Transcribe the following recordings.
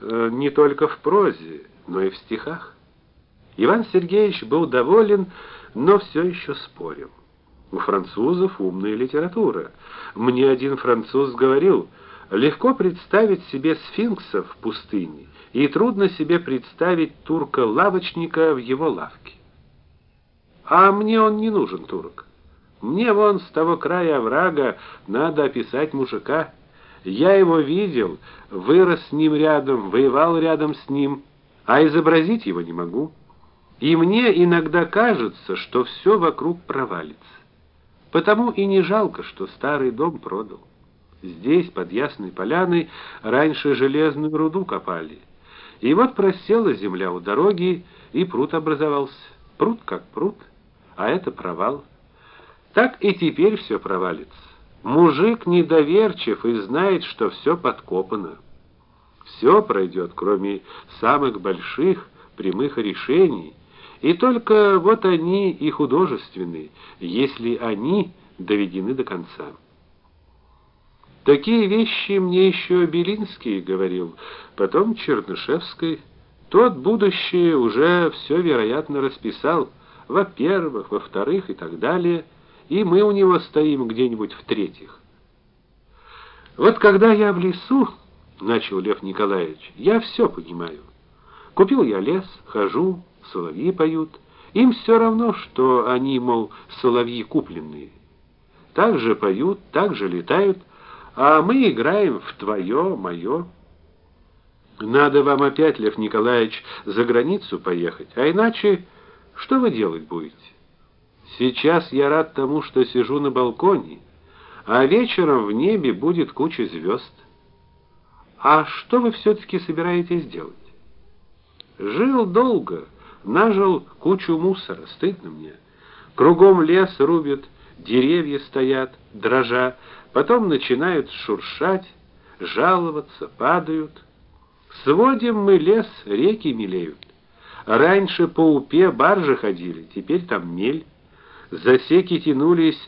э, не только в прозе, но и в стихах. Иван Сергеевич был доволен, но все еще спорил. У французов умная литература. Мне один француз говорил: легко представить себе сфинкса в пустыне, и трудно себе представить турка-лавочника в его лавке. А мне он не нужен, турок. Мне вон с того края оврага надо описать мужика. Я его видел, вырос с ним рядом, воевал рядом с ним, а изобразить его не могу. И мне иногда кажется, что все вокруг провалится. Потому и не жалко, что старый дом продал. Здесь, под Ясной поляной, раньше железную руду копали. И вот просела земля у дороги, и пруд образовался. Пруд как пруд, а это провал. Так и теперь все провалится. Мужик недоверчив и знает, что все подкопано. Все пройдет, кроме самых больших прямых решений, и только вот они и художественные, если они доведены до конца. Такие вещи мне еще Белинский говорил, потом Чернышевский. Тот будущее уже все вероятно расписал, во-первых, во-вторых и так далее, и мы у него стоим где-нибудь в-третьих. Вот когда я в лесу, начал Лев Николаевич, я все понимаю. Купил я лес, хожу, соловьи поют. Им все равно, что они, мол, соловьи купленные. Так же поют, так же летают, а мы играем в твое, мое. Надо вам опять, Лев Николаевич, за границу поехать, а иначе что вы делать будете? Сейчас я рад тому, что сижу на балконе, а вечером в небе будет куча звезд. А что вы все таки собираетесь делать? Жил долго, нажил кучу мусора, стыдно мне. Кругом лес рубят, деревья стоят, дрожа, потом начинают шуршать, жаловаться, падают. Сводим мы лес, реки мелеют. Раньше по Упе баржи ходили, теперь там мель. Засеки тянулись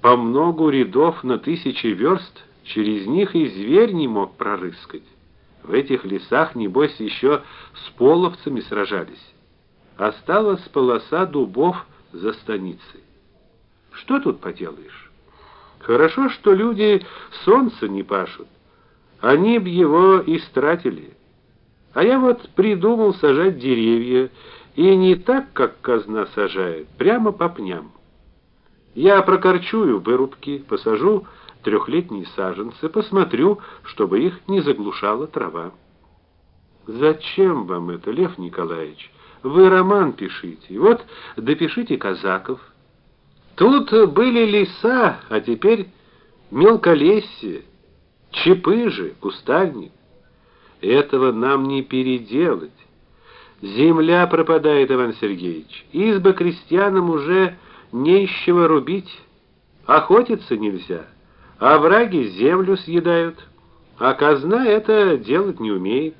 по многу рядов на тысячи верст, через них и зверь не мог прорыскать. В этих лесах небось еще с половцами сражались. Осталась полоса дубов за станицей. Что тут поделаешь? Хорошо, что люди солнце не пашут. Они б его истратили. А я вот придумал сажать деревья, и не так, как казна сажает, прямо по пням. Я прокорчую вырубки, посажу трехлетние саженцы, посмотрю, чтобы их не заглушала трава. Зачем вам это, Лев Николаевич? Вы роман пишите. Вот допишите казаков. Тут были леса, а теперь мелколесье, чепыжи, кустарник. Этого нам не переделать. Земля пропадает, Иван Сергеевич. Избы крестьянам уже нечего рубить. Охотиться нельзя. А враги землю съедают. А казна это делать не умеет.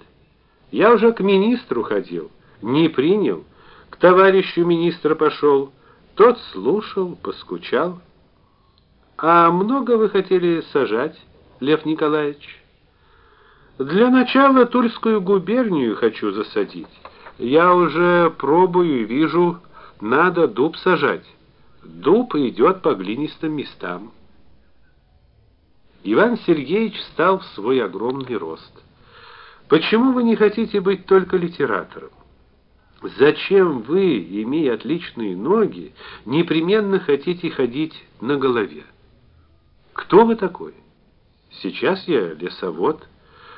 Я уже к министру ходил. Не принял. К товарищу министра пошел. Тот слушал, поскучал. А много вы хотели сажать, Лев Николаевич? Для начала Тульскую губернию хочу засадить. Я уже пробую и вижу, надо дуб сажать. Дуб идет по глинистым местам. Иван Сергеевич встал в свой огромный рост. Почему вы не хотите быть только литератором? Зачем вы, имея отличные ноги, непременно хотите ходить на голове? Кто вы такой? Сейчас я лесовод.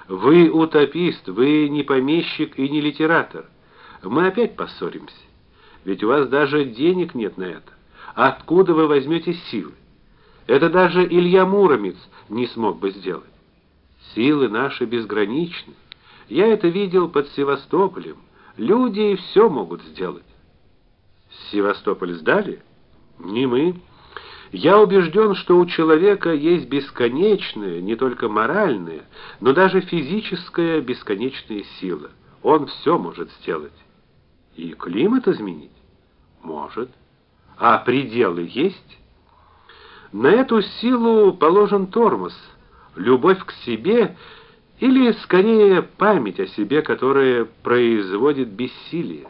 Вы утопист, вы не помещик и не литератор. Мы опять поссоримся. Ведь у вас даже денег нет на это. Откуда вы возьмете силы? Это даже Илья Муромец не смог бы сделать. Силы наши безграничны. Я это видел под Севастополем. Люди все могут сделать. Севастополь сдали? Не мы. Я убежден, что у человека есть бесконечная, не только моральная, но даже физическая бесконечная сила. Он все может сделать. И климат изменить может. А пределы есть? На эту силу положен тормоз. Любовь к себе Или скорее память о себе, которая производит бессилие?